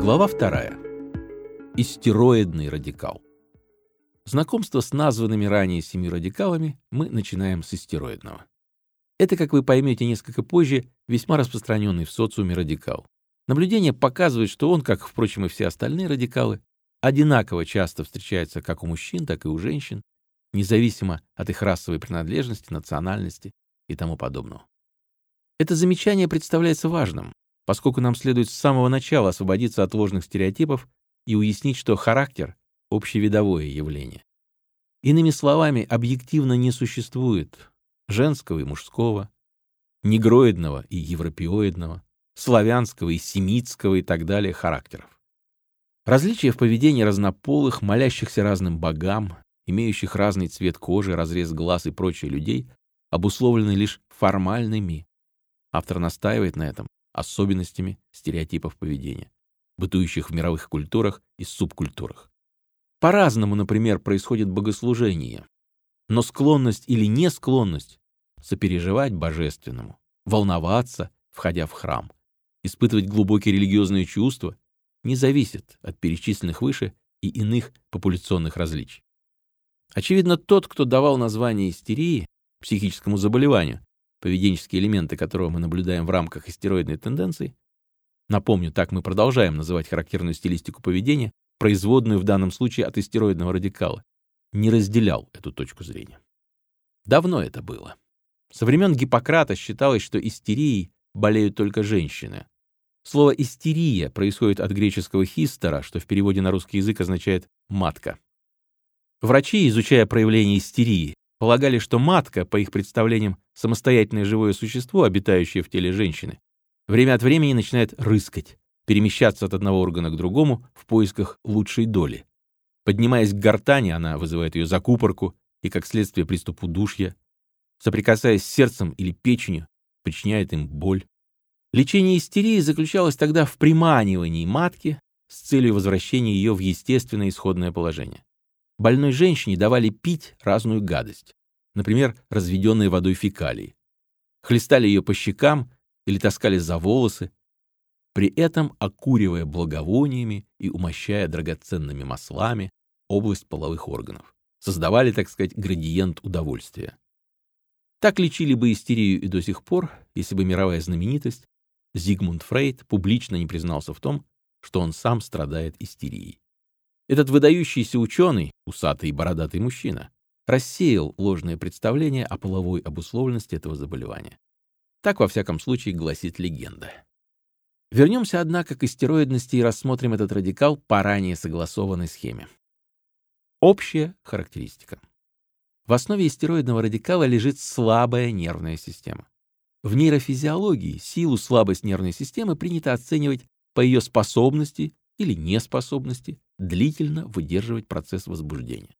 Глава вторая. Истероидный радикал. Знакомство с названными ранее семи радикалами мы начинаем с истероидного. Это, как вы поймете несколько позже, весьма распространенный в социуме радикал. Наблюдение показывает, что он, как, впрочем, и все остальные радикалы, одинаково часто встречается как у мужчин, так и у женщин, независимо от их расовой принадлежности, национальности и тому подобного. Это замечание представляется важным, поскольку нам следует с самого начала освободиться от ложных стереотипов и уяснить, что характер — общевидовое явление. Иными словами, объективно не существует женского и мужского, негроидного и европеоидного, славянского и семитского и так далее характеров. Различия в поведении разнополых, молящихся разным богам, имеющих разный цвет кожи, разрез глаз и прочие людей, обусловлены лишь формальными. Автор настаивает на этом, особенностями стереотипов поведения, бытующих в мировых культурах и субкультурах. По-разному, например, происходит богослужение, но склонность или несклонность сопереживать божественному, волноваться, входя в храм, испытывать глубокие религиозные чувства не зависит от перечисленных выше и иных популяционных различий. Очевидно, тот, кто давал название истерии, психическому заболеванию, поведенческие элементы которого мы наблюдаем в рамках истероидной тенденции, напомню, так мы продолжаем называть характерную стилистику поведения, производную в данном случае от истероидного радикала, не разделял эту точку зрения. Давно это было. Со времен Гиппократа считалось, что истерией болеют только женщины. Слово «истерия» происходит от греческого «хистера», что в переводе на русский язык означает «матка». Врачи, изучая проявления истерии, полагали, что матка, по их представлениям, самостоятельное живое существо, обитающее в теле женщины, время от времени начинает рыскать, перемещаться от одного органа к другому в поисках лучшей доли. Поднимаясь к гортани, она вызывает ее закупорку и, как следствие, приступ удушья. Соприкасаясь с сердцем или печенью, причиняет им боль. Лечение истерии заключалось тогда в приманивании матки с целью возвращения ее в естественное исходное положение больной женщине давали пить разную гадость, например, разведенные водой фекалии. Хлестали ее по щекам или таскали за волосы, при этом окуривая благовониями и умощая драгоценными маслами область половых органов. Создавали, так сказать, градиент удовольствия. Так лечили бы истерию и до сих пор, если бы мировая знаменитость Зигмунд Фрейд публично не признался в том, что он сам страдает истерией. Этот выдающийся ученый, усатый и бородатый мужчина, рассеял ложное представление о половой обусловленности этого заболевания. Так, во всяком случае, гласит легенда. Вернемся, однако, к истероидности и рассмотрим этот радикал по ранее согласованной схеме. Общая характеристика. В основе истероидного радикала лежит слабая нервная система. В нейрофизиологии силу слабость нервной системы принято оценивать по ее способности или неспособности длительно выдерживать процесс возбуждения.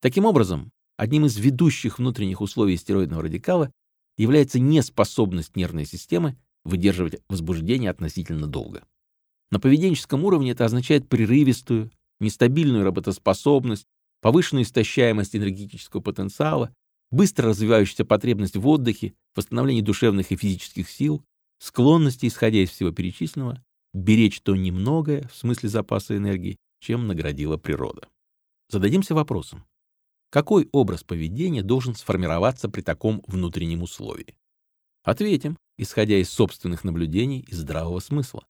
Таким образом, одним из ведущих внутренних условий стероидного радикала является неспособность нервной системы выдерживать возбуждение относительно долго. На поведенческом уровне это означает прерывистую, нестабильную работоспособность, повышенную истощаемость энергетического потенциала, быстро развивающуюся потребность в отдыхе, восстановлении душевных и физических сил, склонности, исходя из всего перечисленного, беречь то немногое, в смысле запаса энергии, чем наградила природа. Зададимся вопросом, какой образ поведения должен сформироваться при таком внутреннем условии? Ответим, исходя из собственных наблюдений и здравого смысла.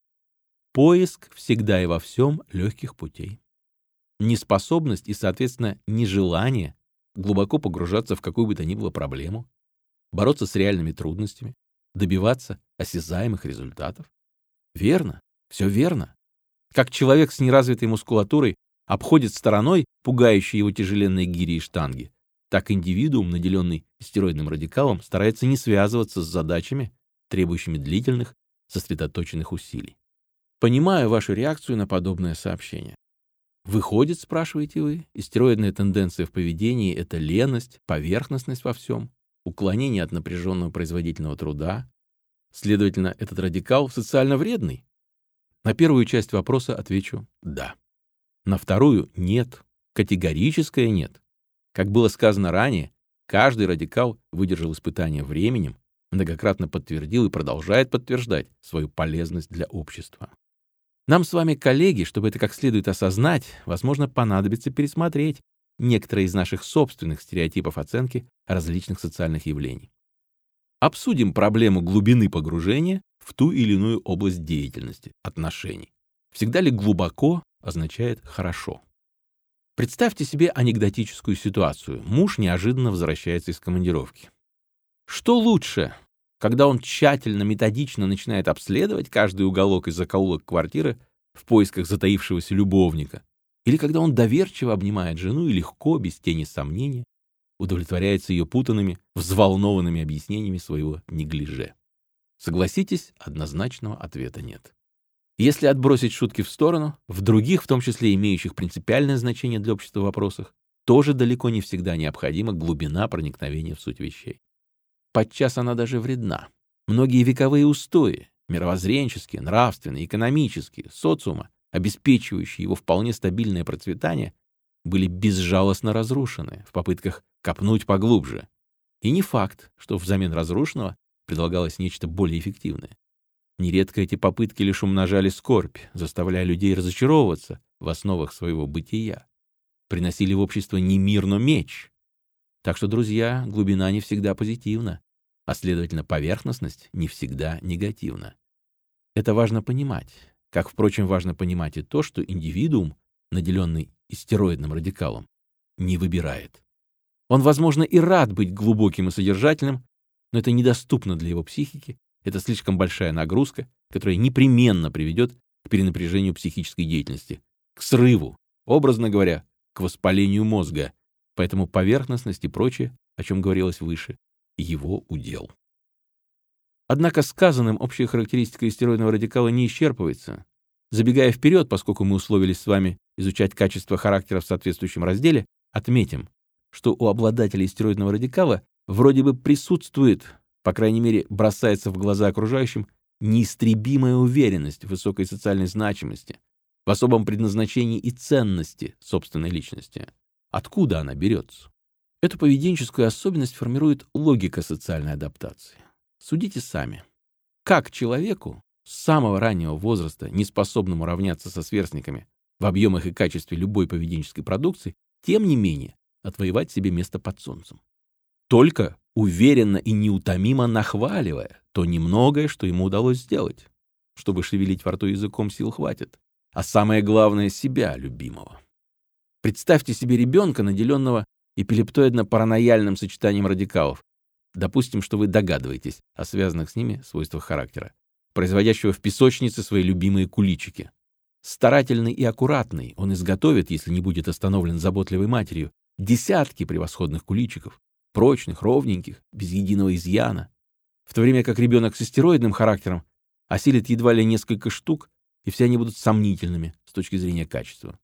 Поиск всегда и во всем легких путей. Неспособность и, соответственно, нежелание глубоко погружаться в какую бы то ни было проблему, бороться с реальными трудностями, добиваться осязаемых результатов. Верно, все верно. Как человек с неразвитой мускулатурой обходит стороной пугающие его тяжеленные гири и штанги, так индивидуум, наделенный стероидным радикалом, старается не связываться с задачами, требующими длительных, сосредоточенных усилий. Понимаю вашу реакцию на подобное сообщение. Выходит, спрашиваете вы, истероидная тенденция в поведении — это леность, поверхностность во всем, уклонение от напряженного производительного труда. Следовательно, этот радикал социально вредный. На первую часть вопроса отвечу «да». На вторую — нет. Категорическое «нет». Как было сказано ранее, каждый радикал выдержал испытание временем, многократно подтвердил и продолжает подтверждать свою полезность для общества. Нам с вами, коллеги, чтобы это как следует осознать, возможно, понадобится пересмотреть некоторые из наших собственных стереотипов оценки различных социальных явлений. Обсудим проблему глубины погружения в ту или иную область деятельности, отношений. Всегда ли глубоко означает хорошо? Представьте себе анекдотическую ситуацию. Муж неожиданно возвращается из командировки. Что лучше, когда он тщательно, методично начинает обследовать каждый уголок и закоулок квартиры в поисках затаившегося любовника, или когда он доверчиво обнимает жену и легко, без тени сомнения, удовлетворяется ее путанными, взволнованными объяснениями своего неглиже. Согласитесь, однозначного ответа нет. Если отбросить шутки в сторону, в других, в том числе имеющих принципиальное значение для общества вопросах, тоже далеко не всегда необходима глубина проникновения в суть вещей. Подчас она даже вредна. Многие вековые устои, мировоззренческие, нравственные, экономические, социума, обеспечивающие его вполне стабильное процветание, были безжалостно разрушены в попытках копнуть поглубже. И не факт, что взамен разрушенного предлагалось нечто более эффективное. Нередко эти попытки лишь умножали скорбь, заставляя людей разочаровываться в основах своего бытия. Приносили в общество не мир, но меч. Так что, друзья, глубина не всегда позитивна а следовательно поверхностность не всегда негативна. Это важно понимать, как, впрочем, важно понимать и то, что индивидуум, наделенный истероидным радикалом, не выбирает. Он, возможно, и рад быть глубоким и содержательным, но это недоступно для его психики, это слишком большая нагрузка, которая непременно приведет к перенапряжению психической деятельности, к срыву, образно говоря, к воспалению мозга, поэтому поверхностность и прочее, о чем говорилось выше, его удел. Однако сказанным общая характеристика истероидного радикала не исчерпывается. Забегая вперед, поскольку мы условились с вами изучать качество характера в соответствующем разделе, отметим, что у обладателя истероидного радикала вроде бы присутствует, по крайней мере, бросается в глаза окружающим, неистребимая уверенность в высокой социальной значимости, в особом предназначении и ценности собственной личности. Откуда она берется? Эту поведенческую особенность формирует логика социальной адаптации. Судите сами. Как человеку с самого раннего возраста, не способному равняться со сверстниками в объемах и качестве любой поведенческой продукции, тем не менее отвоевать себе место под солнцем? Только уверенно и неутомимо нахваливая то немногое, что ему удалось сделать. Чтобы шевелить во рту языком сил хватит. А самое главное — себя любимого. Представьте себе ребенка, наделенного эпилептоидно-паранояльным сочетанием радикалов. Допустим, что вы догадываетесь о связанных с ними свойствах характера, производящего в песочнице свои любимые куличики. Старательный и аккуратный, он изготовит, если не будет остановлен заботливой матерью, десятки превосходных куличиков, прочных, ровненьких, без единого изъяна, в то время как ребенок с астероидным характером осилит едва ли несколько штук, и все они будут сомнительными с точки зрения качества.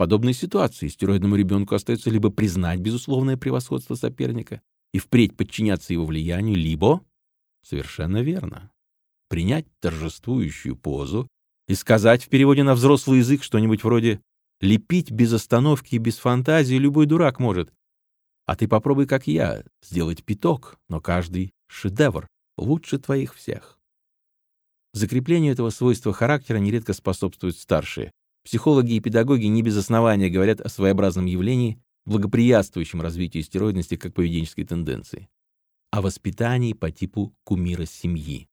Подобной ситуации стероидному ребенку остается либо признать безусловное превосходство соперника и впредь подчиняться его влиянию, либо, совершенно верно, принять торжествующую позу и сказать в переводе на взрослый язык что-нибудь вроде «лепить без остановки и без фантазии любой дурак может, а ты попробуй, как я, сделать пяток, но каждый шедевр лучше твоих всех». Закреплению этого свойства характера нередко способствуют старшие, Психологи и педагоги не без основания говорят о своеобразном явлении, благоприятствующем развитию стероидности как поведенческой тенденции. О воспитании по типу кумира семьи.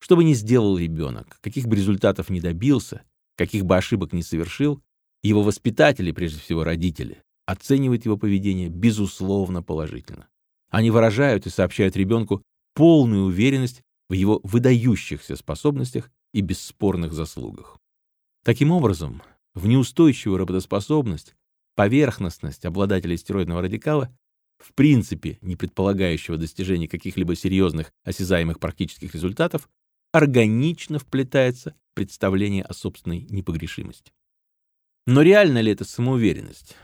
Что бы ни сделал ребенок, каких бы результатов не добился, каких бы ошибок не совершил, его воспитатели, прежде всего родители, оценивают его поведение безусловно положительно. Они выражают и сообщают ребенку полную уверенность в его выдающихся способностях и бесспорных заслугах. Таким образом, в неустойчивую работоспособность, поверхностность обладателя стероидного радикала, в принципе не предполагающего достижения каких-либо серьезных осязаемых практических результатов, органично вплетается представление о собственной непогрешимости. Но реальна ли эта самоуверенность?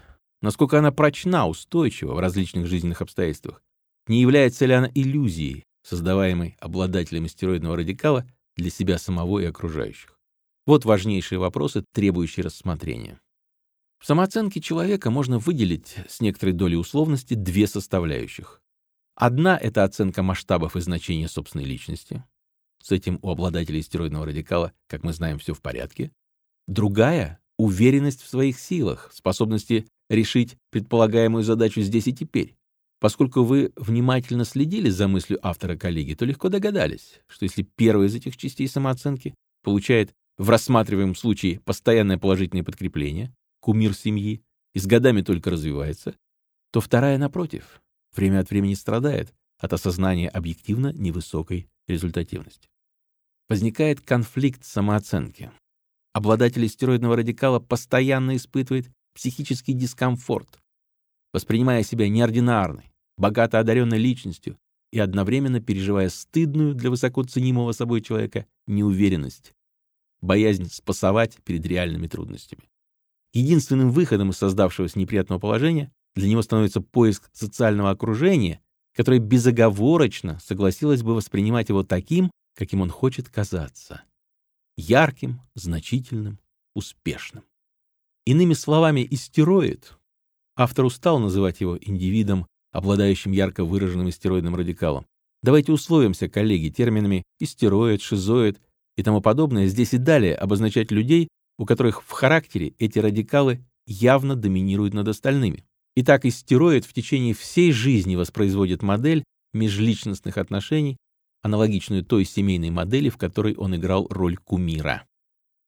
Насколько она прочна, устойчива в различных жизненных обстоятельствах? Не является ли она иллюзией, создаваемой обладателем стероидного радикала для себя самого и окружающих? Вот важнейшие вопросы, требующие рассмотрения. В самооценке человека можно выделить с некоторой долей условности две составляющих. Одна — это оценка масштабов и значения собственной личности. С этим у обладателей стероидного радикала, как мы знаем, все в порядке. Другая — уверенность в своих силах, способности решить предполагаемую задачу здесь и теперь. Поскольку вы внимательно следили за мыслью автора коллеги, то легко догадались, что если первая из этих частей самооценки получает в рассматриваемом случае постоянное положительное подкрепление, кумир семьи, и с годами только развивается, то вторая, напротив, время от времени страдает от осознания объективно невысокой результативности. Возникает конфликт самооценки. Обладатель стероидного радикала постоянно испытывает психический дискомфорт, воспринимая себя неординарной, богато одаренной личностью и одновременно переживая стыдную для высоко ценимого собой человека неуверенность, боязнь спасовать перед реальными трудностями. Единственным выходом из создавшегося неприятного положения для него становится поиск социального окружения, которое безоговорочно согласилось бы воспринимать его таким, каким он хочет казаться. Ярким, значительным, успешным. Иными словами, истероид, автор устал называть его индивидом, обладающим ярко выраженным истероидным радикалом. Давайте условимся, коллеги, терминами истероид, шизоид и тому подобное здесь и далее обозначать людей, у которых в характере эти радикалы явно доминируют над остальными. Итак, истероид в течение всей жизни воспроизводит модель межличностных отношений, аналогичную той семейной модели, в которой он играл роль кумира.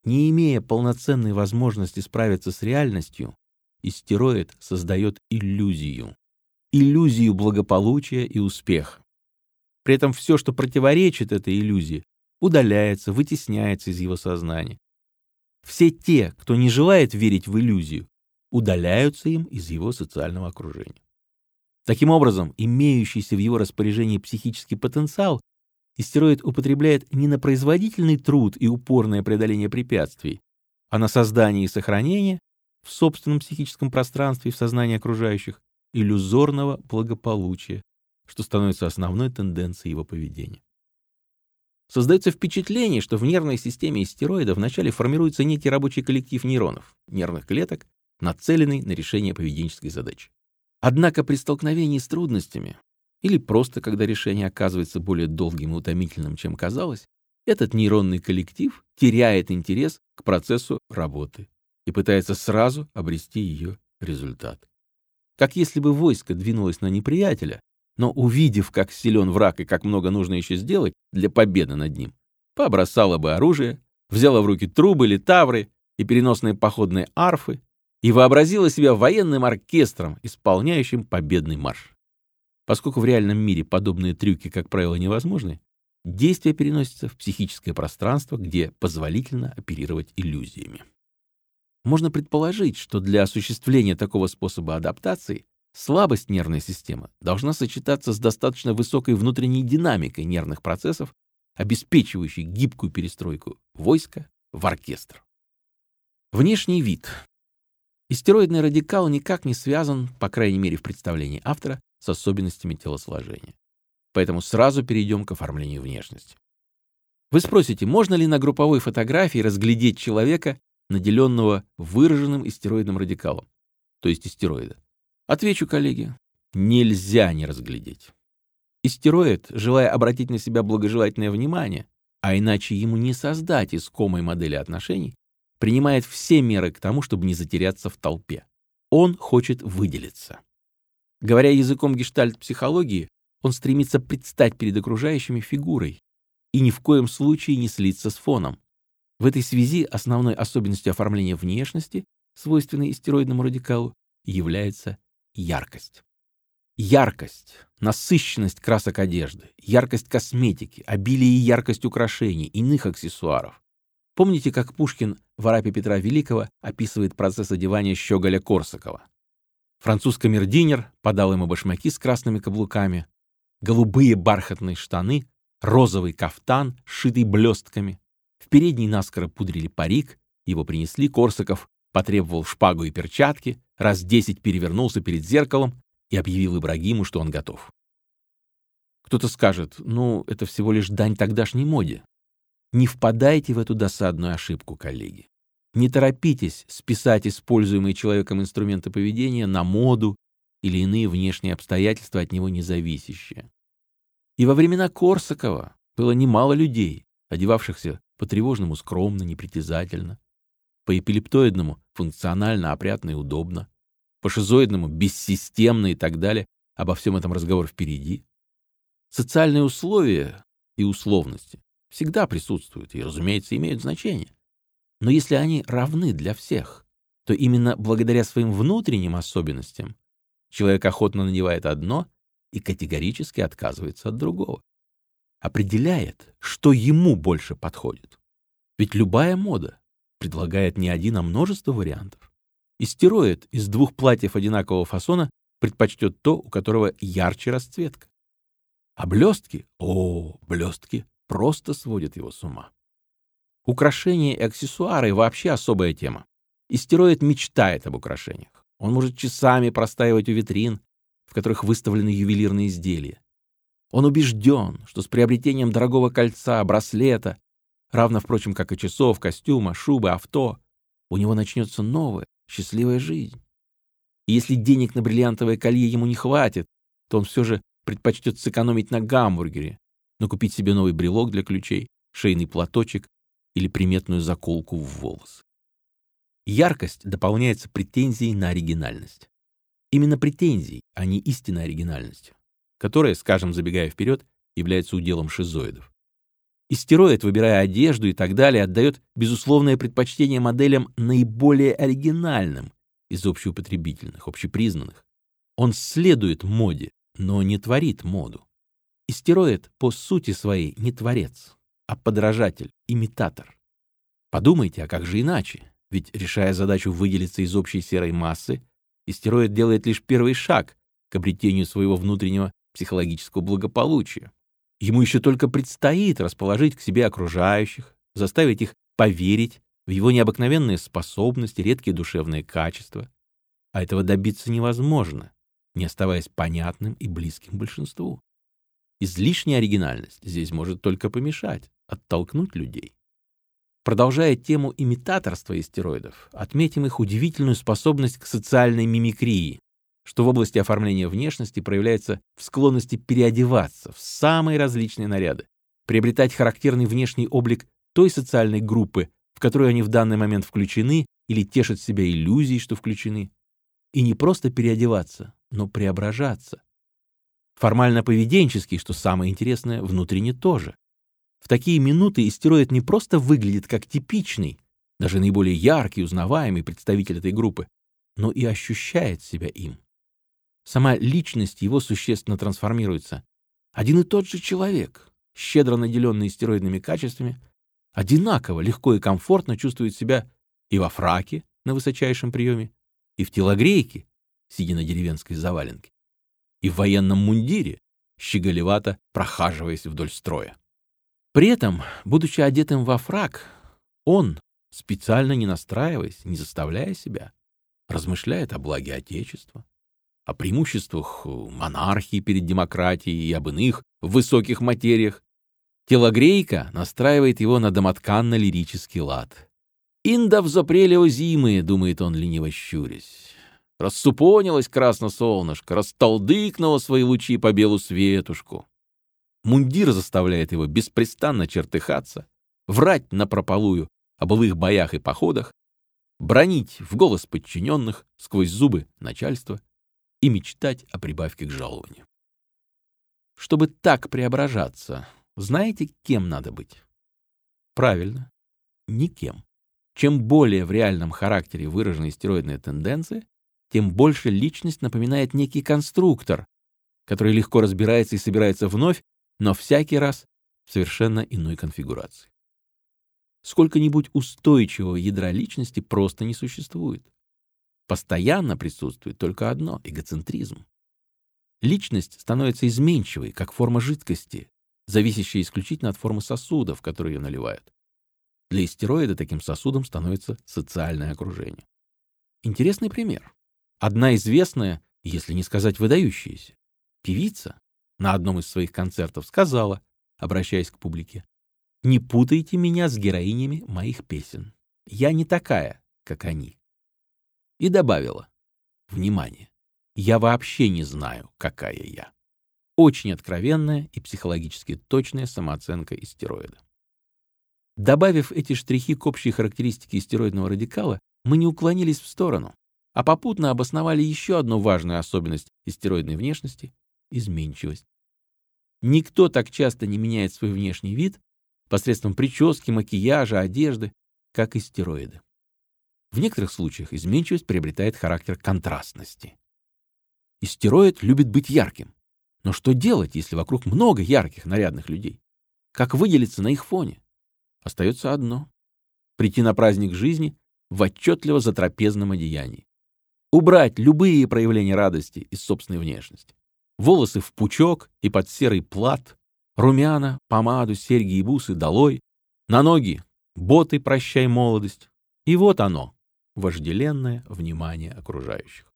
Не имея полноценной возможности справиться с реальностью, истероид создает иллюзию. Иллюзию благополучия и успеха. При этом все, что противоречит этой иллюзии, удаляется, вытесняется из его сознания. Все те, кто не желает верить в иллюзию, удаляются им из его социального окружения. Таким образом, имеющийся в его распоряжении психический потенциал истероид употребляет не на производительный труд и упорное преодоление препятствий, а на создание и сохранение в собственном психическом пространстве и в сознании окружающих иллюзорного благополучия, что становится основной тенденцией его поведения. Создается впечатление, что в нервной системе истероида вначале формируется некий рабочий коллектив нейронов, нервных клеток, нацеленный на решение поведенческой задачи. Однако при столкновении с трудностями или просто когда решение оказывается более долгим и утомительным, чем казалось, этот нейронный коллектив теряет интерес к процессу работы и пытается сразу обрести ее результат. Как если бы войско двинулось на неприятеля, но увидев, как силен враг и как много нужно еще сделать для победы над ним, побросало бы оружие, взяло в руки трубы, литавры и переносные походные арфы и вообразило себя военным оркестром, исполняющим победный марш. Поскольку в реальном мире подобные трюки, как правило, невозможны, действие переносится в психическое пространство, где позволительно оперировать иллюзиями. Можно предположить, что для осуществления такого способа адаптации слабость нервной системы должна сочетаться с достаточно высокой внутренней динамикой нервных процессов, обеспечивающей гибкую перестройку войска в оркестр. Внешний вид. Истероидный радикал никак не связан, по крайней мере в представлении автора, с особенностями телосложения. Поэтому сразу перейдем к оформлению внешности. Вы спросите, можно ли на групповой фотографии разглядеть человека, наделенного выраженным истероидным радикалом, то есть истероида? Отвечу, коллеги, нельзя не разглядеть. Истероид, желая обратить на себя благожелательное внимание, а иначе ему не создать искомой модели отношений, принимает все меры к тому, чтобы не затеряться в толпе. Он хочет выделиться. Говоря языком гештальт-психологии, он стремится предстать перед окружающими фигурой и ни в коем случае не слиться с фоном. В этой связи основной особенностью оформления внешности, свойственной истероидному радикалу, является яркость. Яркость, насыщенность красок одежды, яркость косметики, обилие и яркость украшений, иных аксессуаров. Помните, как Пушкин в «Арапе Петра Великого» описывает процесс одевания Щеголя-Корсакова? Француз камердинер подал ему башмаки с красными каблуками, голубые бархатные штаны, розовый кафтан, сшитый блестками. В передней наскоро пудрили парик, его принесли, Корсаков потребовал шпагу и перчатки, раз десять перевернулся перед зеркалом и объявил Ибрагиму, что он готов. Кто-то скажет, ну, это всего лишь дань тогдашней моде. Не впадайте в эту досадную ошибку, коллеги. Не торопитесь списать используемые человеком инструменты поведения на моду или иные внешние обстоятельства от него независящие. И во времена Корсакова было немало людей, одевавшихся по-тревожному скромно, непритязательно. по эпилептоидному функционально, опрятно и удобно, по шизоидному бессистемно и так далее. Обо всем этом разговор впереди. Социальные условия и условности всегда присутствуют и, разумеется, имеют значение. Но если они равны для всех, то именно благодаря своим внутренним особенностям человек охотно надевает одно и категорически отказывается от другого. Определяет, что ему больше подходит. Ведь любая мода предлагает не один, а множество вариантов. И стероид из двух платьев одинакового фасона предпочтет то, у которого ярче расцветка. А блестки, о, блестки, просто сводят его с ума. Украшения и аксессуары — вообще особая тема. Истероид мечтает об украшениях. Он может часами простаивать у витрин, в которых выставлены ювелирные изделия. Он убежден, что с приобретением дорогого кольца, браслета, равно, впрочем, как и часов, костюма, шубы, авто, у него начнется новая, счастливая жизнь. И если денег на бриллиантовое колье ему не хватит, то он все же предпочтет сэкономить на гамбургере, но купить себе новый брелок для ключей, шейный платочек или приметную заколку в волосы. Яркость дополняется претензией на оригинальность. Именно претензией, а не истинной оригинальностью, которая, скажем, забегая вперед, является уделом шизоидов. Истероид, выбирая одежду и так далее, отдает безусловное предпочтение моделям наиболее оригинальным из общеупотребительных, общепризнанных. Он следует моде, но не творит моду. Истероид по сути своей не творец, а подражатель, имитатор. Подумайте, а как же иначе? Ведь, решая задачу выделиться из общей серой массы, истероид делает лишь первый шаг к обретению своего внутреннего психологического благополучия. Ему еще только предстоит расположить к себе окружающих, заставить их поверить в его необыкновенные способности, редкие душевные качества. А этого добиться невозможно, не оставаясь понятным и близким большинству. Излишняя оригинальность здесь может только помешать, оттолкнуть людей. Продолжая тему имитаторства истероидов, отметим их удивительную способность к социальной мимикрии, что в области оформления внешности проявляется в склонности переодеваться в самые различные наряды, приобретать характерный внешний облик той социальной группы, в которую они в данный момент включены или тешат себя иллюзией, что включены, и не просто переодеваться, но преображаться. Формально поведенческий, что самое интересное, внутренне тоже. В такие минуты истероид не просто выглядит как типичный, даже наиболее яркий, узнаваемый представитель этой группы, но и ощущает себя им. Сама личность его существенно трансформируется. Один и тот же человек, щедро наделенный истероидными качествами, одинаково легко и комфортно чувствует себя и во фраке на высочайшем приеме, и в телогрейке, сидя на деревенской заваленке, и в военном мундире, щеголевато прохаживаясь вдоль строя. При этом, будучи одетым во фрак, он, специально не настраиваясь, не заставляя себя, размышляет о благе Отечества, о преимуществах монархии перед демократией и об иных высоких материях. Телогрейка настраивает его на домотканно-лирический лад. «Инда в запреле зимы», — думает он, лениво щурясь. Рассупонилось красно солнышко, растолдыкнуло свои лучи по белу светушку. Мундир заставляет его беспрестанно чертыхаться, врать напропалую о былых боях и походах, бронить в голос подчиненных сквозь зубы начальства и мечтать о прибавке к жалованию. Чтобы так преображаться, знаете, кем надо быть? Правильно, никем. Чем более в реальном характере выражены стероидные тенденции, тем больше личность напоминает некий конструктор, который легко разбирается и собирается вновь но всякий раз в совершенно иной конфигурации. Сколько-нибудь устойчивого ядра личности просто не существует. Постоянно присутствует только одно — эгоцентризм. Личность становится изменчивой, как форма жидкости, зависящая исключительно от формы сосуда, в который ее наливают. Для истероида таким сосудом становится социальное окружение. Интересный пример. Одна известная, если не сказать выдающаяся, певица на одном из своих концертов сказала, обращаясь к публике, «Не путайте меня с героинями моих песен. Я не такая, как они». И добавила, «Внимание, я вообще не знаю, какая я». Очень откровенная и психологически точная самооценка истероида. Добавив эти штрихи к общей характеристике стероидного радикала, мы не уклонились в сторону, а попутно обосновали еще одну важную особенность стероидной внешности — изменчивость. Никто так часто не меняет свой внешний вид посредством прически, макияжа, одежды, как и стероиды. В некоторых случаях изменчивость приобретает характер контрастности. Истероид любит быть ярким. Но что делать, если вокруг много ярких, нарядных людей? Как выделиться на их фоне? Остается одно — прийти на праздник жизни в отчетливо затрапезном одеянии. Убрать любые проявления радости из собственной внешности. Волосы в пучок и под серый плат, румяна, помаду, серьги и бусы долой, на ноги боты «Прощай, молодость». И вот оно, вожделенное внимание окружающих.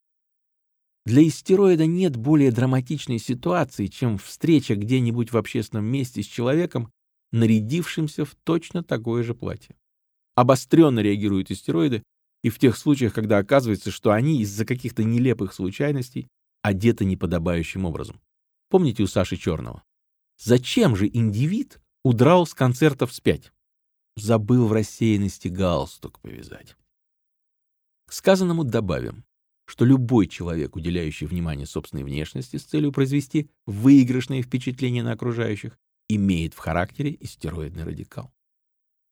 Для истероида нет более драматичной ситуации, чем встреча где-нибудь в общественном месте с человеком, нарядившимся в точно такое же платье. Обостренно реагируют истероиды и в тех случаях, когда оказывается, что они из-за каких-то нелепых случайностей одеты неподобающим образом. Помните у Саши Черного? Зачем же индивид удрал с концерта вспять? Забыл в рассеянности галстук повязать. К сказанному добавим, что любой человек, уделяющий внимание собственной внешности с целью произвести выигрышное впечатление на окружающих, имеет в характере истероидный радикал.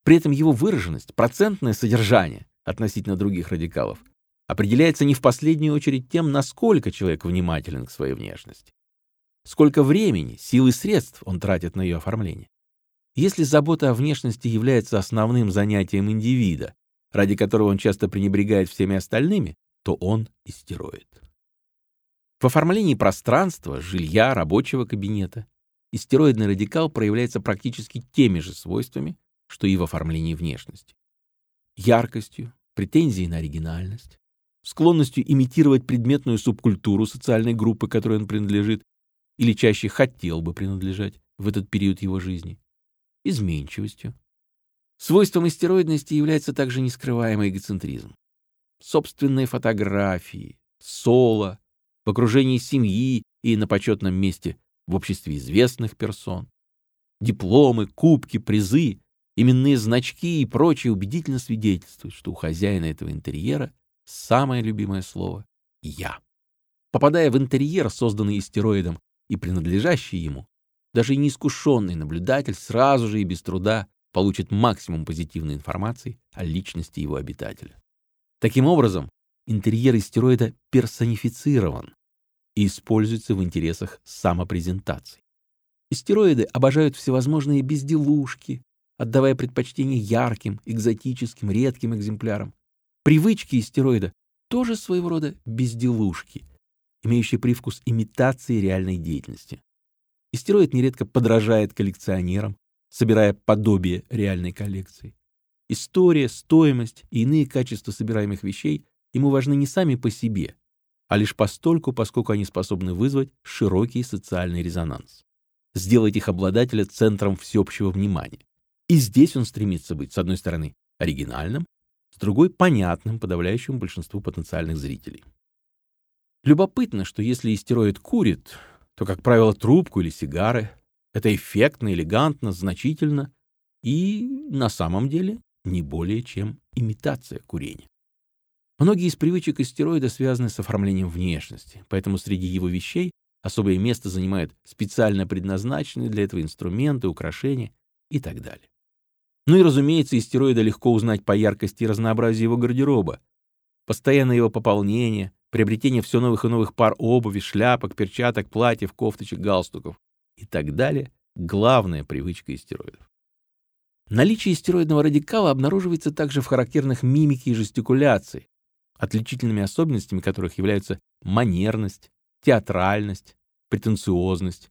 При этом его выраженность, процентное содержание относительно других радикалов, определяется не в последнюю очередь тем, насколько человек внимателен к своей внешности, сколько времени, сил и средств он тратит на ее оформление. Если забота о внешности является основным занятием индивида, ради которого он часто пренебрегает всеми остальными, то он истероид. В оформлении пространства, жилья, рабочего кабинета истероидный радикал проявляется практически теми же свойствами, что и в оформлении внешности. Яркостью, претензией на оригинальность, склонностью имитировать предметную субкультуру социальной группы, которой он принадлежит, или чаще хотел бы принадлежать в этот период его жизни, изменчивостью. Свойством истероидности является также нескрываемый эгоцентризм собственные фотографии, соло, в окружении семьи и на почетном месте в обществе известных персон. Дипломы, кубки, призы, именные значки и прочее убедительно свидетельствуют, что у хозяина этого интерьера самое любимое слово «я». Попадая в интерьер, созданный истероидом и принадлежащий ему, даже неискушенный наблюдатель сразу же и без труда получит максимум позитивной информации о личности его обитателя. Таким образом, интерьер истероида персонифицирован и используется в интересах самопрезентации. Истероиды обожают всевозможные безделушки, отдавая предпочтение ярким, экзотическим, редким экземплярам. Привычки истероида тоже своего рода безделушки, имеющие привкус имитации реальной деятельности. Истероид нередко подражает коллекционерам, собирая подобие реальной коллекции. История, стоимость и иные качества собираемых вещей ему важны не сами по себе, а лишь постольку, поскольку они способны вызвать широкий социальный резонанс, сделать их обладателя центром всеобщего внимания. И здесь он стремится быть, с одной стороны, оригинальным, с другой — понятным подавляющему большинству потенциальных зрителей. Любопытно, что если истероид курит, то, как правило, трубку или сигары. Это эффектно, элегантно, значительно и, на самом деле, не более чем имитация курения. Многие из привычек истероида связаны с оформлением внешности, поэтому среди его вещей особое место занимают специально предназначенные для этого инструменты, украшения и так далее. Ну и, разумеется, истероида легко узнать по яркости и разнообразию его гардероба. Постоянное его пополнение, приобретение все новых и новых пар обуви, шляпок, перчаток, платьев, кофточек, галстуков и так далее — главная привычка истероидов. Наличие стероидного радикала обнаруживается также в характерных мимике и жестикуляции, отличительными особенностями которых являются манерность, театральность, претенциозность.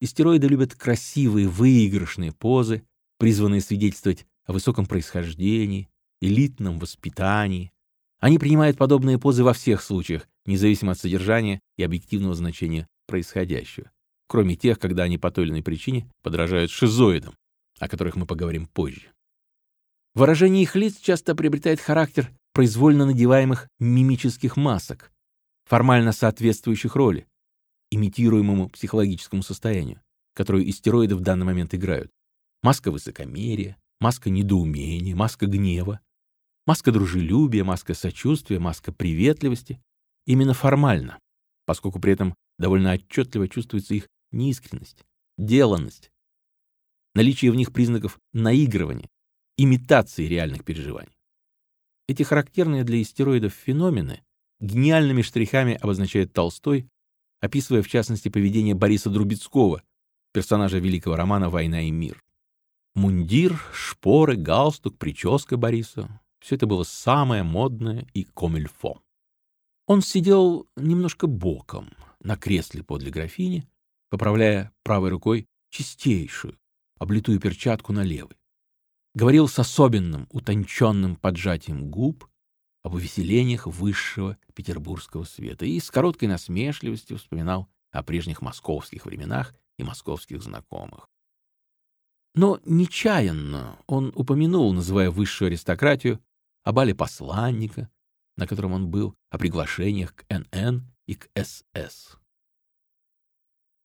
Истероиды любят красивые, выигрышные позы, призванные свидетельствовать о высоком происхождении, элитном воспитании. Они принимают подобные позы во всех случаях, независимо от содержания и объективного значения происходящего, кроме тех, когда они по той или иной причине подражают шизоидам, о которых мы поговорим позже. Выражение их лиц часто приобретает характер произвольно надеваемых мимических масок, формально соответствующих роли, имитируемому психологическому состоянию, которую истероиды в данный момент играют. Маска высокомерия, маска недоумения, маска гнева, маска дружелюбия, маска сочувствия, маска приветливости. Именно формально, поскольку при этом довольно отчетливо чувствуется их неискренность, деланность, наличие в них признаков наигрывания, имитации реальных переживаний. Эти характерные для истероидов феномены гениальными штрихами обозначает Толстой, описывая в частности поведение Бориса Друбецкого, персонажа великого романа «Война и мир». Мундир, шпоры, галстук, прическа Бориса — все это было самое модное и комильфо. Он сидел немножко боком на кресле подле графини, поправляя правой рукой чистейшую, облитую перчатку на левой. Говорил с особенным, утонченным поджатием губ об увеселениях высшего петербургского света и с короткой насмешливостью вспоминал о прежних московских временах и московских знакомых. Но нечаянно он упомянул, называя высшую аристократию, о бале посланника, на котором он был, о приглашениях к НН и к СС.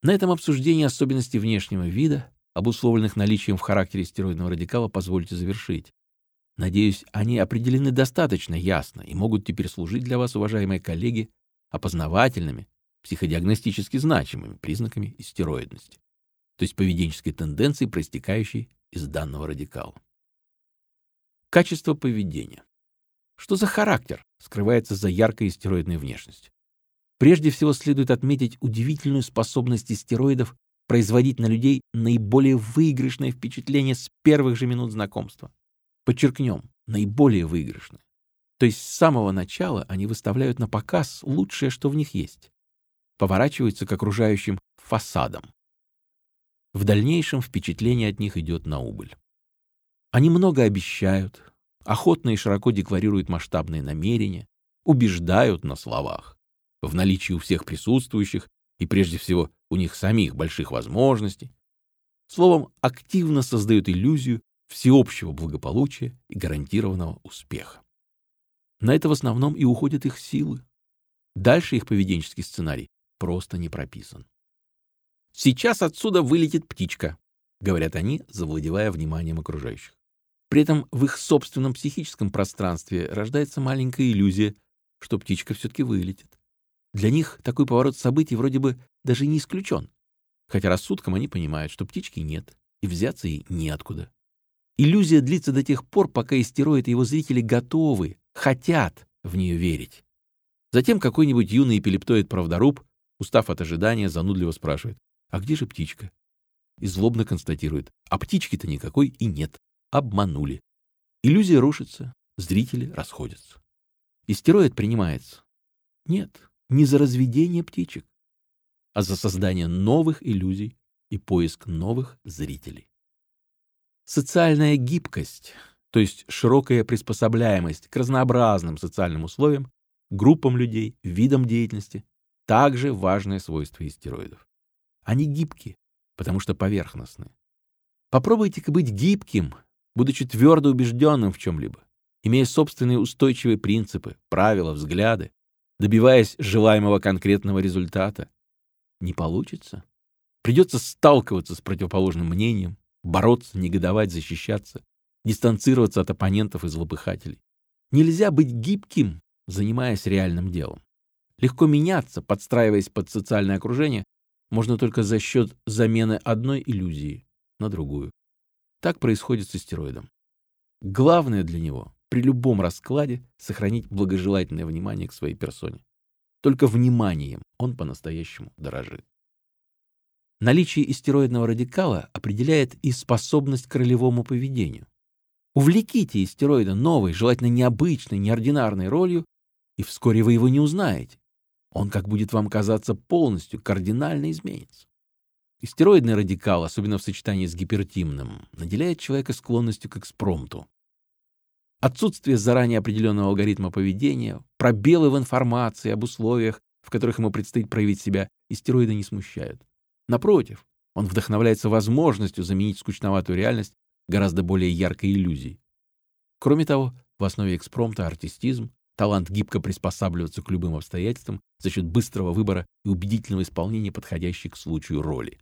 На этом обсуждение особенностей внешнего вида, обусловленных наличием в характере стероидного радикала, позвольте завершить. Надеюсь, они определены достаточно ясно и могут теперь служить для вас, уважаемые коллеги, опознавательными, психодиагностически значимыми признаками истероидности, то есть поведенческой тенденции, проистекающей из данного радикала. Качество поведения. Что за характер скрывается за яркой стероидной внешностью? Прежде всего следует отметить удивительную способность стероидов производить на людей наиболее выигрышное впечатление с первых же минут знакомства. Подчеркнем, наиболее выигрышное. То есть с самого начала они выставляют на показ лучшее, что в них есть. Поворачиваются к окружающим фасадам. В дальнейшем впечатление от них идет на убыль. Они много обещают, охотно и широко декларируют масштабные намерения, убеждают на словах, в наличии у всех присутствующих и прежде всего у них самих больших возможностей. Словом, активно создают иллюзию всеобщего благополучия и гарантированного успеха. На это в основном и уходят их силы. Дальше их поведенческий сценарий просто не прописан. «Сейчас отсюда вылетит птичка», — говорят они, завладевая вниманием окружающих. При этом в их собственном психическом пространстве рождается маленькая иллюзия, что птичка все-таки вылетит. Для них такой поворот событий вроде бы даже не исключен, хотя рассудком они понимают, что птички нет, и взяться ей неоткуда. Иллюзия длится до тех пор, пока истероид и его зрители готовы, хотят в нее верить. Затем какой-нибудь юный эпилептоид-правдоруб, устав от ожидания, занудливо спрашивает, «А где же птичка?» И злобно констатирует, «А птички-то никакой и нет» обманули. Иллюзия рушится, зрители расходятся. Истероид принимается. Нет, не за разведение птичек, а за создание новых иллюзий и поиск новых зрителей. Социальная гибкость, то есть широкая приспособляемость к разнообразным социальным условиям, группам людей, видам деятельности, также важное свойство истероидов. Они гибкие, потому что поверхностны. Попробуйте-ка быть гибким будучи твердо убежденным в чем-либо, имея собственные устойчивые принципы, правила, взгляды, добиваясь желаемого конкретного результата. Не получится. Придется сталкиваться с противоположным мнением, бороться, негодовать, защищаться, дистанцироваться от оппонентов и злопыхателей. Нельзя быть гибким, занимаясь реальным делом. Легко меняться, подстраиваясь под социальное окружение, можно только за счет замены одной иллюзии на другую. Так происходит с астероидом. Главное для него при любом раскладе сохранить благожелательное внимание к своей персоне. Только вниманием он по-настоящему дорожит. Наличие истероидного радикала определяет и способность к ролевому поведению. Увлеките истероида новой, желательно необычной, неординарной ролью, и вскоре вы его не узнаете. Он, как будет вам казаться, полностью, кардинально изменится. Истероидный радикал, особенно в сочетании с гипертимным, наделяет человека склонностью к экспромту. Отсутствие заранее определенного алгоритма поведения, пробелы в информации об условиях, в которых ему предстоит проявить себя, истероиды не смущают. Напротив, он вдохновляется возможностью заменить скучноватую реальность гораздо более яркой иллюзией. Кроме того, в основе экспромта артистизм, талант гибко приспосабливаться к любым обстоятельствам за счет быстрого выбора и убедительного исполнения подходящей к случаю роли.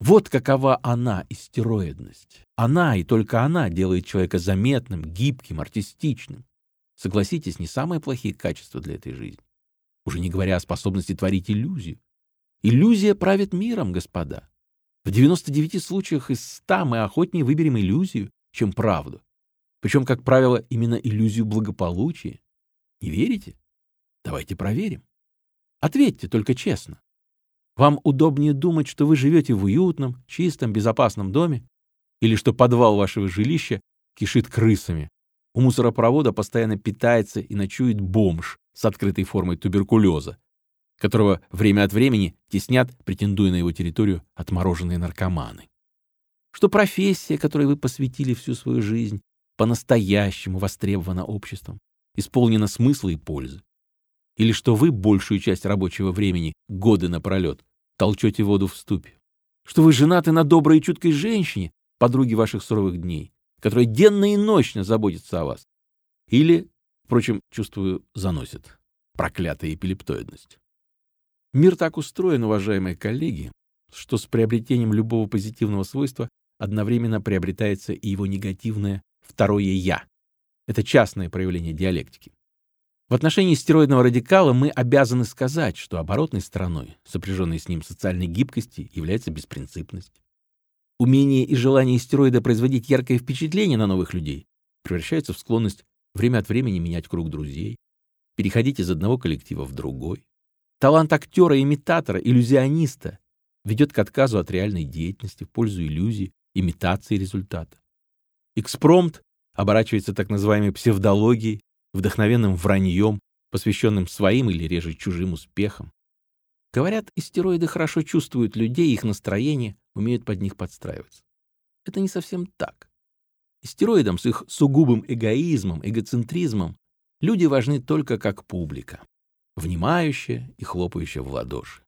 Вот какова она, истероидность. Она и только она делает человека заметным, гибким, артистичным. Согласитесь, не самые плохие качества для этой жизни. Уже не говоря о способности творить иллюзию. Иллюзия правит миром, господа. В 99 случаях из 100 мы охотнее выберем иллюзию, чем правду. Причем, как правило, именно иллюзию благополучия. Не верите? Давайте проверим. Ответьте только честно. Вам удобнее думать, что вы живете в уютном, чистом, безопасном доме, или что подвал вашего жилища кишит крысами. У мусоропровода постоянно питается и ночует бомж с открытой формой туберкулеза, которого время от времени теснят, претендуя на его территорию, отмороженные наркоманы. Что профессия, которой вы посвятили всю свою жизнь, по-настоящему востребована обществом, исполнена смысла и пользы. Или что вы большую часть рабочего времени, годы напролет, толчете воду в ступе. Что вы женаты на доброй и чуткой женщине, подруге ваших суровых дней, которая денно и ночно заботится о вас. Или, впрочем, чувствую, заносит. Проклятая эпилептоидность. Мир так устроен, уважаемые коллеги, что с приобретением любого позитивного свойства одновременно приобретается и его негативное второе «я». Это частное проявление диалектики. В отношении стероидного радикала мы обязаны сказать, что оборотной стороной, сопряженной с ним социальной гибкости, является беспринципность. Умение и желание стероида производить яркое впечатление на новых людей превращаются в склонность время от времени менять круг друзей, переходить из одного коллектива в другой. Талант актера, имитатора, иллюзиониста ведет к отказу от реальной деятельности в пользу иллюзии, имитации результата. Экспромт оборачивается так называемой псевдологией, вдохновенным враньем, посвященным своим или реже чужим успехам. Говорят, истероиды хорошо чувствуют людей, их настроение, умеют под них подстраиваться. Это не совсем так. Истероидам с их сугубым эгоизмом, эгоцентризмом люди важны только как публика внимающая и хлопающая в ладоши.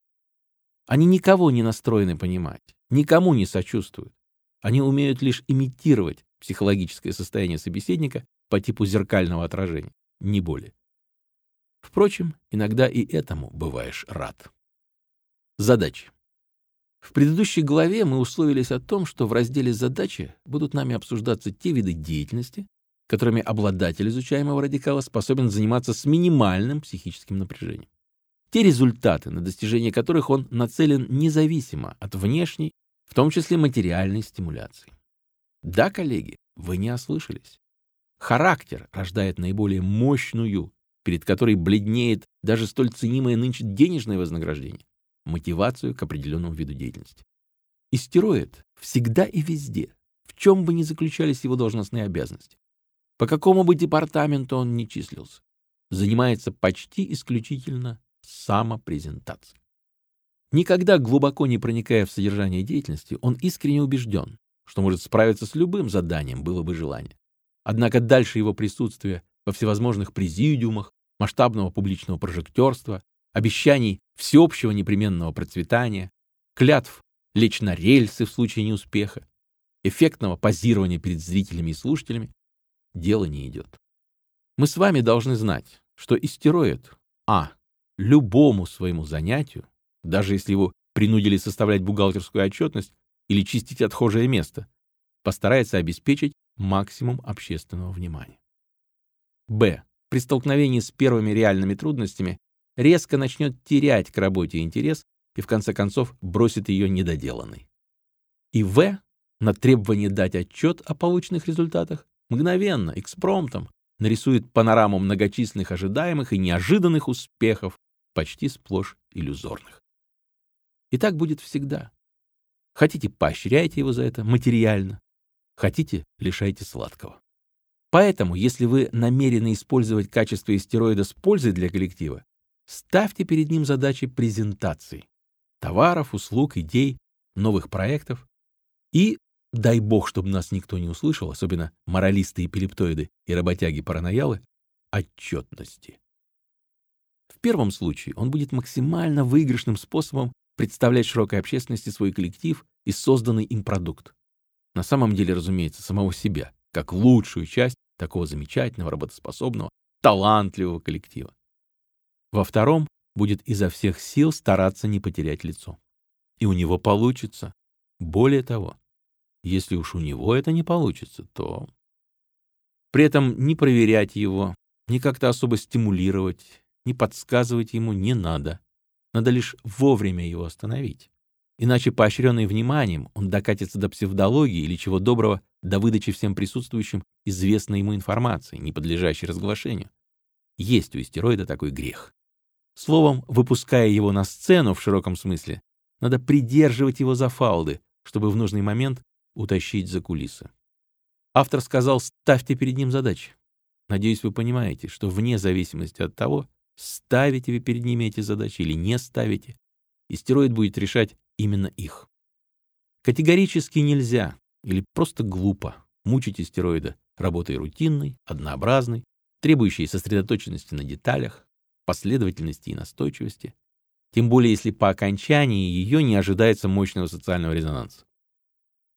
Они никого не настроены понимать, никому не сочувствуют. Они умеют лишь имитировать психологическое состояние собеседника по типу зеркального отражения, не более. Впрочем, иногда и этому бываешь рад. Задачи. В предыдущей главе мы условились о том, что в разделе «Задачи» будут нами обсуждаться те виды деятельности, которыми обладатель изучаемого радикала способен заниматься с минимальным психическим напряжением. Те результаты, на достижение которых он нацелен независимо от внешней, в том числе материальной стимуляции. Да, коллеги, вы не ослышались. Характер рождает наиболее мощную, перед которой бледнеет даже столь ценимое нынче денежное вознаграждение, мотивацию к определенному виду деятельности. И стероид всегда и везде, в чем бы ни заключались его должностные обязанности, по какому бы департаменту он ни числился, занимается почти исключительно самопрезентацией. Никогда глубоко не проникая в содержание деятельности, он искренне убежден, что может справиться с любым заданием, было бы желание. Однако дальше его присутствия во всевозможных президиумах, масштабного публичного прожектерства, обещаний всеобщего непременного процветания, клятв лечь на рельсы в случае неуспеха, эффектного позирования перед зрителями и слушателями, дело не идет. Мы с вами должны знать, что истероид а. любому своему занятию, даже если его принудили составлять бухгалтерскую отчетность или чистить отхожее место, постарается обеспечить максимум общественного внимания. Б. При столкновении с первыми реальными трудностями резко начнет терять к работе интерес и в конце концов бросит ее недоделанной. И В. На требование дать отчет о полученных результатах мгновенно, экспромтом, нарисует панораму многочисленных ожидаемых и неожиданных успехов, почти сплошь иллюзорных. И так будет всегда. Хотите, поощряйте его за это материально, хотите, лишайте сладкого. Поэтому, если вы намерены использовать качество стероида с пользой для коллектива, ставьте перед ним задачи презентации товаров, услуг, идей, новых проектов и дай бог, чтобы нас никто не услышал, особенно моралисты эпилептоиды и работяги-параноялы, отчетности. В первом случае он будет максимально выигрышным способом представлять широкой общественности свой коллектив и созданный им продукт. На самом деле, разумеется, самого себя, как лучшую часть такого замечательного, работоспособного, талантливого коллектива. Во втором будет изо всех сил стараться не потерять лицо. И у него получится. Более того, если уж у него это не получится, то... При этом не проверять его, ни как-то особо стимулировать, ни подсказывать ему не надо. Надо лишь вовремя его остановить. Иначе, поощренный вниманием, он докатится до псевдологии или чего доброго, до выдачи всем присутствующим известной ему информации, не подлежащей разглашению. Есть у истероида такой грех. Словом, выпуская его на сцену в широком смысле, надо придерживать его за фалды, чтобы в нужный момент утащить за кулисы. Автор сказал, ставьте перед ним задачи. Надеюсь, вы понимаете, что вне зависимости от того, ставите вы перед ними эти задачи или не ставите, истероид будет решать именно их. Категорически нельзя или просто глупо мучить истероида работой рутинной, однообразной, требующей сосредоточенности на деталях, последовательности и настойчивости, тем более если по окончании ее не ожидается мощного социального резонанса.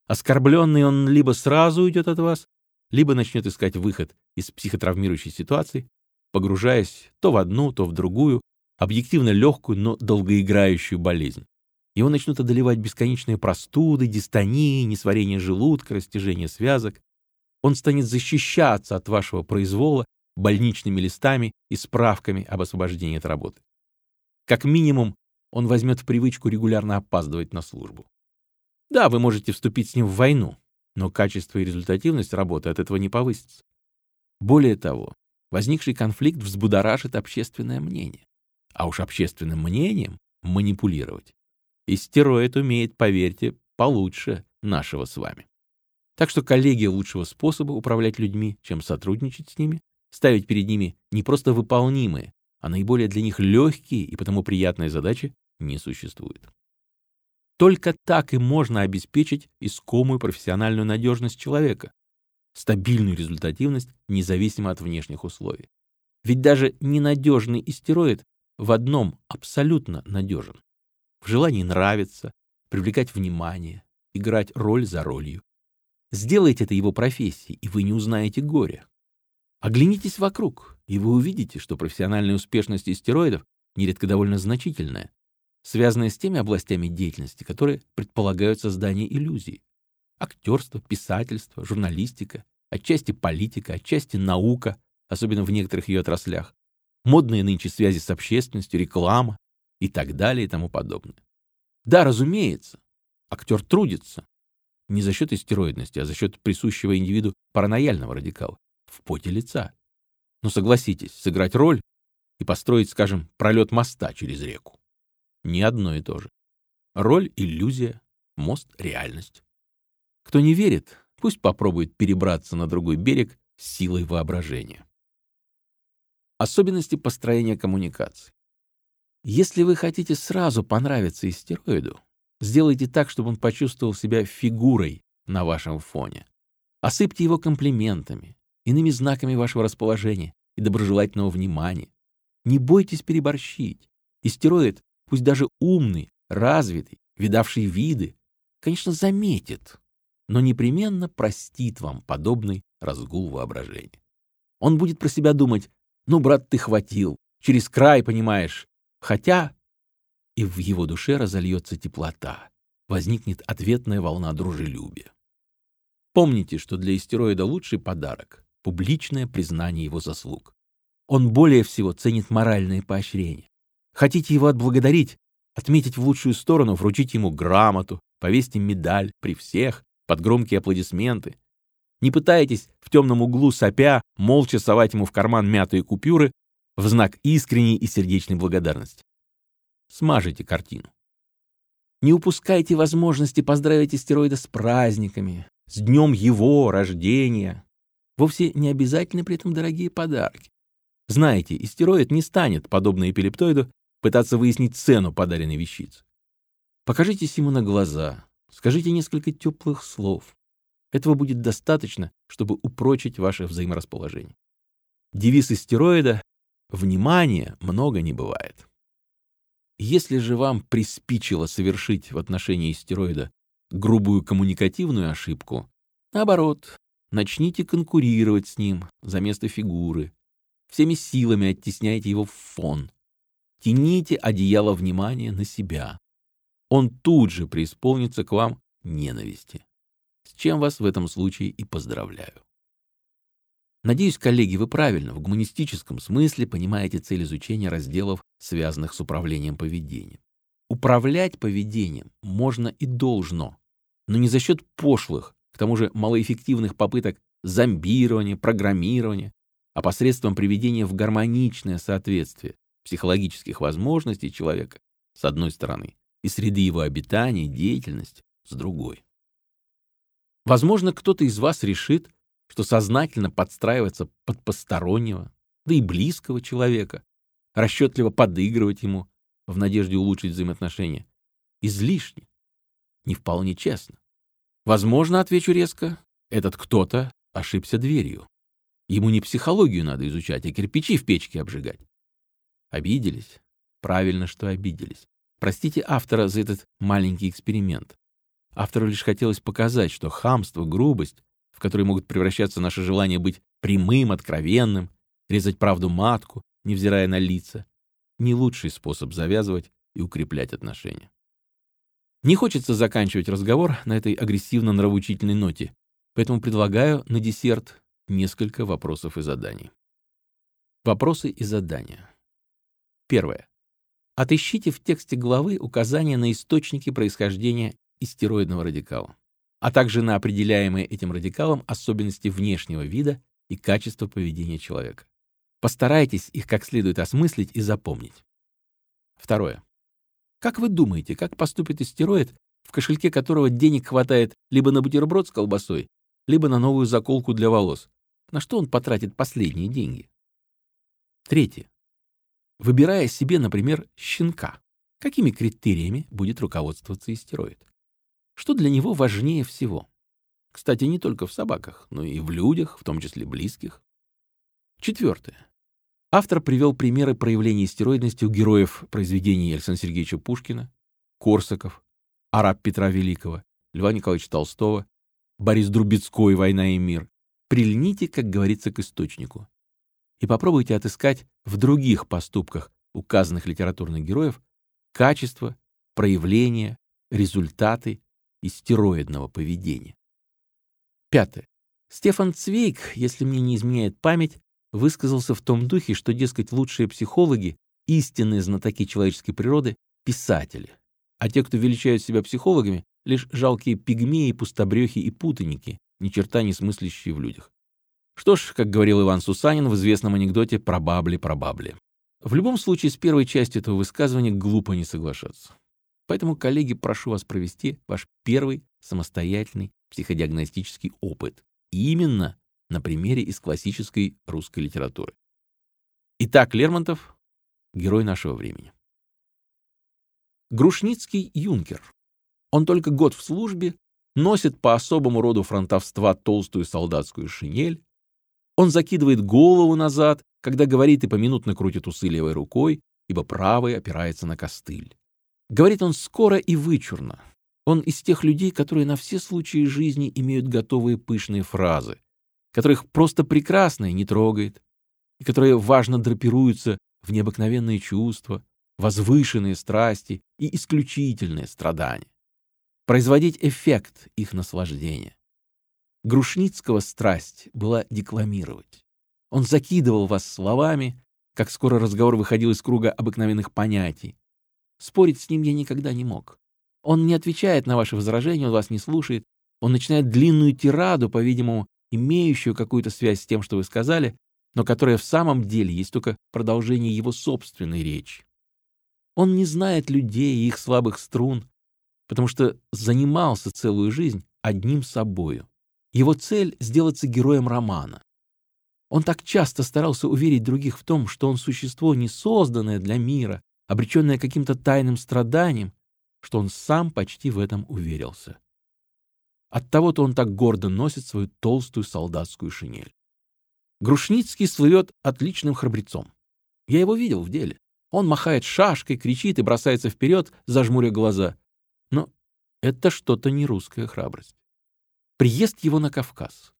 Оскорбленный он либо сразу уйдет от вас, либо начнет искать выход из психотравмирующей ситуации, погружаясь то в одну, то в другую, объективно легкую, но долгоиграющую болезнь. Его начнут одолевать бесконечные простуды, дистонии, несварение желудка, растяжение связок. Он станет защищаться от вашего произвола больничными листами и справками об освобождении от работы. Как минимум, он возьмет в привычку регулярно опаздывать на службу. Да, вы можете вступить с ним в войну, но качество и результативность работы от этого не повысится. Более того, возникший конфликт взбудоражит общественное мнение. А уж общественным мнением манипулировать. И стероид умеет, поверьте, получше нашего с вами. Так что коллегия лучшего способа управлять людьми, чем сотрудничать с ними, ставить перед ними не просто выполнимые, а наиболее для них легкие и потому приятные задачи не существует. Только так и можно обеспечить искомую профессиональную надежность человека, стабильную результативность независимо от внешних условий. Ведь даже ненадежный истероид в одном абсолютно надежен. В желании нравиться, привлекать внимание, играть роль за ролью. Сделайте это его профессией, и вы не узнаете горя. Оглянитесь вокруг, и вы увидите, что профессиональная успешность истероидов нередко довольно значительная, связанная с теми областями деятельности, которые предполагают создание иллюзий. Актерство, писательство, журналистика, отчасти политика, отчасти наука, особенно в некоторых ее отраслях, модные нынче связи с общественностью, реклама и так далее и тому подобное. Да, разумеется, актер трудится, не за счет истероидности, а за счет присущего индивиду паранояльного радикала в поте лица. Но согласитесь, сыграть роль и построить, скажем, пролет моста через реку. Не одно и то же. Роль — иллюзия, мост — реальность. Кто не верит, пусть попробует перебраться на другой берег с силой воображения. Особенности построения коммуникаций. Если вы хотите сразу понравиться истероиду, сделайте так, чтобы он почувствовал себя фигурой на вашем фоне. Осыпьте его комплиментами, иными знаками вашего расположения и доброжелательного внимания. Не бойтесь переборщить. Истероид, пусть даже умный, развитый, видавший виды, конечно, заметит, но непременно простит вам подобный разгул воображения. Он будет про себя думать, ну, брат, ты хватил, через край, понимаешь, хотя и в его душе разольется теплота, возникнет ответная волна дружелюбия. Помните, что для истероида лучший подарок публичное признание его заслуг. Он более всего ценит моральные поощрения. Хотите его отблагодарить, отметить в лучшую сторону, вручить ему грамоту, повесьте медаль при всех, под громкие аплодисменты. Не пытайтесь в темном углу сопя молча совать ему в карман мятые купюры в знак искренней и сердечной благодарности. Смажите картину. Не упускайте возможности поздравить астероида с праздниками, с днем его рождения, Вовсе не обязательны при этом дорогие подарки. Знаете, истероид не станет, подобно эпилептоиду, пытаться выяснить цену подаренной вещицы. Покажитесь ему на глаза, скажите несколько теплых слов. Этого будет достаточно, чтобы упрочить ваше взаиморасположение. Девиз истероида «Внимания много не бывает». Если же вам приспичило совершить в отношении истероида грубую коммуникативную ошибку, наоборот, Начните конкурировать с ним за место фигуры. Всеми силами оттесняйте его в фон. Тяните одеяло внимания на себя. Он тут же преисполнится к вам ненависти. С чем вас в этом случае и поздравляю. Надеюсь, коллеги, вы правильно, в гуманистическом смысле понимаете цель изучения разделов, связанных с управлением поведением. Управлять поведением можно и должно, но не за счет пошлых, к тому же малоэффективных попыток зомбирования, программирования, а посредством приведения в гармоничное соответствие психологических возможностей человека, с одной стороны, и среды его обитания, деятельности, с другой. Возможно, кто-то из вас решит, что сознательно подстраиваться под постороннего, да и близкого человека, расчетливо подыгрывать ему в надежде улучшить взаимоотношения, излишне, не вполне честно. Возможно, отвечу резко, этот кто-то ошибся дверью. Ему не психологию надо изучать, а кирпичи в печке обжигать. Обиделись? Правильно, что обиделись. Простите автора за этот маленький эксперимент. Автору лишь хотелось показать, что хамство, грубость, в которые могут превращаться наше желание быть прямым, откровенным, резать правду матку, невзирая на лица, не лучший способ завязывать и укреплять отношения. Не хочется заканчивать разговор на этой агрессивно-нравоучительной ноте, поэтому предлагаю на десерт несколько вопросов и заданий. Вопросы и задания. Первое. Отыщите в тексте главы указания на источники происхождения истероидного радикала, а также на определяемые этим радикалом особенности внешнего вида и качества поведения человека. Постарайтесь их как следует осмыслить и запомнить. Второе. Как вы думаете, как поступит истероид, в кошельке которого денег хватает либо на бутерброд с колбасой, либо на новую заколку для волос? На что он потратит последние деньги? Третье. Выбирая себе, например, щенка, какими критериями будет руководствоваться истероид? Что для него важнее всего? Кстати, не только в собаках, но и в людях, в том числе близких. Четвертое. Автор привел примеры проявления стероидности у героев произведений Александра Сергеевича Пушкина, Корсаков, араб Петра Великого, Льва Николаевича Толстого, Борис Друбецкой «Война и мир». Прильните, как говорится, к источнику. И попробуйте отыскать в других поступках указанных литературных героев качества, проявления, результаты истероидного поведения. Пятое. Стефан Цвейк, если мне не изменяет память, высказался в том духе, что, дескать, лучшие психологи, истинные знатоки человеческой природы — писатели, а те, кто величают себя психологами, лишь жалкие пигмеи, пустобрехи и путаники, ни черта не смыслящие в людях. Что ж, как говорил Иван Сусанин в известном анекдоте про бабли-про бабли. В любом случае, с первой частью этого высказывания глупо не соглашаться. Поэтому, коллеги, прошу вас провести ваш первый самостоятельный психодиагностический опыт. Именно на примере из классической русской литературы. Итак, Лермонтов — герой нашего времени. Грушницкий юнкер. Он только год в службе, носит по особому роду фронтовства толстую солдатскую шинель. Он закидывает голову назад, когда говорит и поминутно крутит усы левой рукой, ибо правой опирается на костыль. Говорит он скоро и вычурно. Он из тех людей, которые на все случаи жизни имеют готовые пышные фразы, которых просто прекрасное не трогает, и которые важно драпируются в необыкновенные чувства, возвышенные страсти и исключительные страдания. Производить эффект их наслаждения. Грушницкого страсть была декламировать. Он закидывал вас словами, как скоро разговор выходил из круга обыкновенных понятий, Спорить с ним я никогда не мог. Он не отвечает на ваши возражения, он вас не слушает. Он начинает длинную тираду, по-видимому, имеющую какую-то связь с тем, что вы сказали, но которая в самом деле есть только продолжение его собственной речи. Он не знает людей и их слабых струн, потому что занимался целую жизнь одним собою. Его цель — сделаться героем романа. Он так часто старался уверить других в том, что он существо, не созданное для мира, обреченное каким-то тайным страданием, что он сам почти в этом уверился. Оттого-то он так гордо носит свою толстую солдатскую шинель. Грушницкий слывет отличным храбрецом. Я его видел в деле. Он махает шашкой, кричит и бросается вперед, зажмуря глаза. Но это что-то не русская храбрость. Приезд его на Кавказ.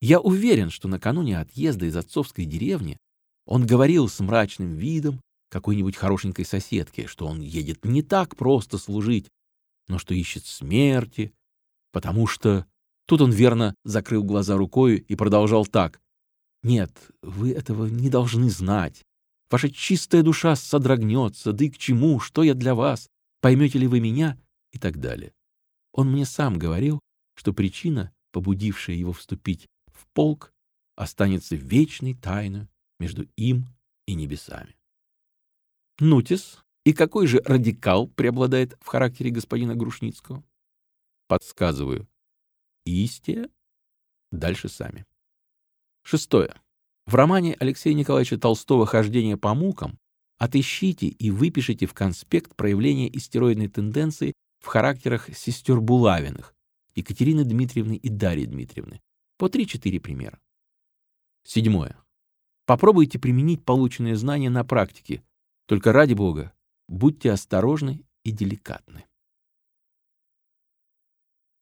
Я уверен, что накануне отъезда из отцовской деревни он говорил с мрачным видом, какой-нибудь хорошенькой соседке, что он едет не так просто служить, но что ищет смерти, Потому что... Тут он верно закрыл глаза рукой и продолжал так. Нет, вы этого не должны знать. Ваша чистая душа содрогнется, да и к чему, что я для вас, поймете ли вы меня и так далее. Он мне сам говорил, что причина, побудившая его вступить в полк, останется вечной тайной между им и небесами. Нутис, и какой же радикал преобладает в характере господина Грушницкого? Подсказываю. Истия. Дальше сами. Шестое. В романе Алексея Николаевича Толстого «Хождение по мукам» отыщите и выпишите в конспект проявления истероидной тенденции в характерах сестер Булавиных, Екатерины Дмитриевны и Дарьи Дмитриевны. По 3-4 примера. Седьмое. Попробуйте применить полученные знания на практике. Только ради Бога, будьте осторожны и деликатны.